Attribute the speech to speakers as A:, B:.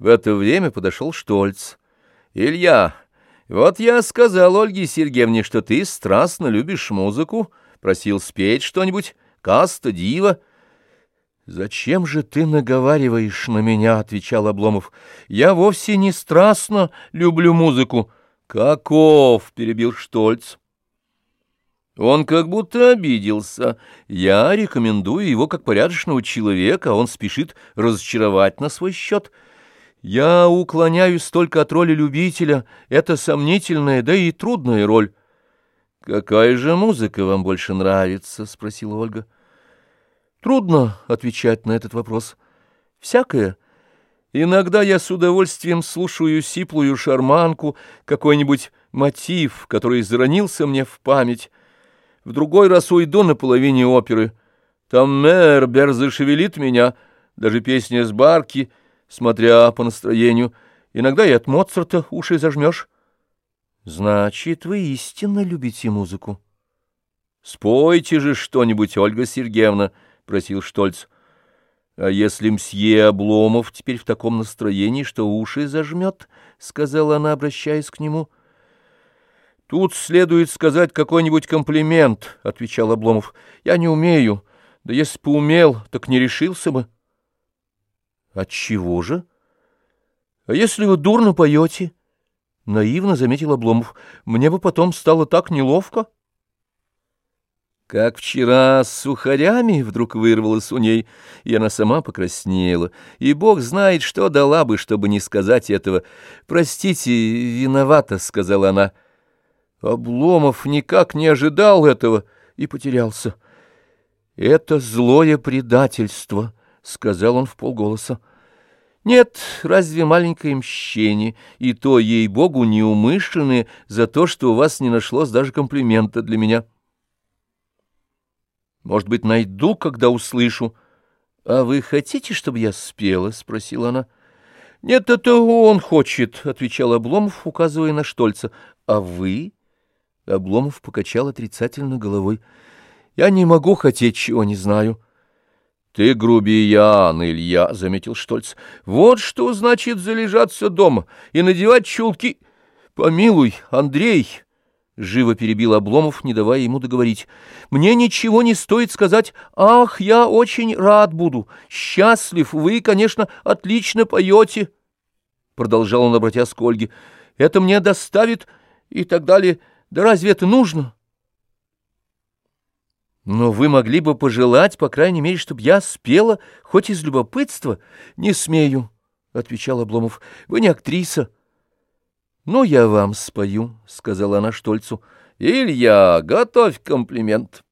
A: В это время подошел Штольц. «Илья, вот я сказал Ольге Сергеевне, что ты страстно любишь музыку, просил спеть что-нибудь, каста, дива». «Зачем же ты наговариваешь на меня?» — отвечал Обломов. «Я вовсе не страстно люблю музыку». «Каков?» — перебил Штольц. Он как будто обиделся. Я рекомендую его как порядочного человека, а он спешит разочаровать на свой счет. Я уклоняюсь только от роли любителя. Это сомнительная, да и трудная роль. — Какая же музыка вам больше нравится? — спросила Ольга. — Трудно отвечать на этот вопрос. Всякое. Иногда я с удовольствием слушаю сиплую шарманку, какой-нибудь мотив, который заронился мне в память. В другой раз уйду на половине оперы. Там Мербер зашевелит меня, даже песня с барки, смотря по настроению. Иногда и от Моцарта уши зажмешь. Значит, вы истинно любите музыку. — Спойте же что-нибудь, Ольга Сергеевна, — просил Штольц. — А если мсье Обломов теперь в таком настроении, что уши зажмет, — сказала она, обращаясь к нему, — Тут следует сказать какой-нибудь комплимент, — отвечал Обломов. Я не умею. Да если бы умел, так не решился бы. Отчего же? А если вы дурно поете? Наивно заметил Обломов. Мне бы потом стало так неловко. Как вчера с сухарями вдруг вырвалось у ней, и она сама покраснела, и бог знает, что дала бы, чтобы не сказать этого. «Простите, виновата», — сказала она, — Обломов никак не ожидал этого и потерялся. «Это злое предательство», — сказал он вполголоса. «Нет, разве маленькое мщение, и то, ей-богу, неумышленное за то, что у вас не нашлось даже комплимента для меня». «Может быть, найду, когда услышу». «А вы хотите, чтобы я спела?» — спросила она. «Нет, это он хочет», — отвечал Обломов, указывая на Штольца. «А вы?» Обломов покачал отрицательно головой. «Я не могу хотеть, чего не знаю». «Ты грубиян, Илья», — заметил Штольц. «Вот что значит залежаться дома и надевать чулки...» «Помилуй, Андрей!» — живо перебил Обломов, не давая ему договорить. «Мне ничего не стоит сказать. Ах, я очень рад буду. Счастлив. Вы, конечно, отлично поете». Продолжал он, обратясь к Ольге. «Это мне доставит...» и так далее. Да разве это нужно? Но вы могли бы пожелать, по крайней мере, чтобы я спела, хоть из любопытства. Не смею, — отвечал Обломов. Вы не актриса. Ну, я вам спою, — сказала она Штольцу. Илья, готовь комплимент.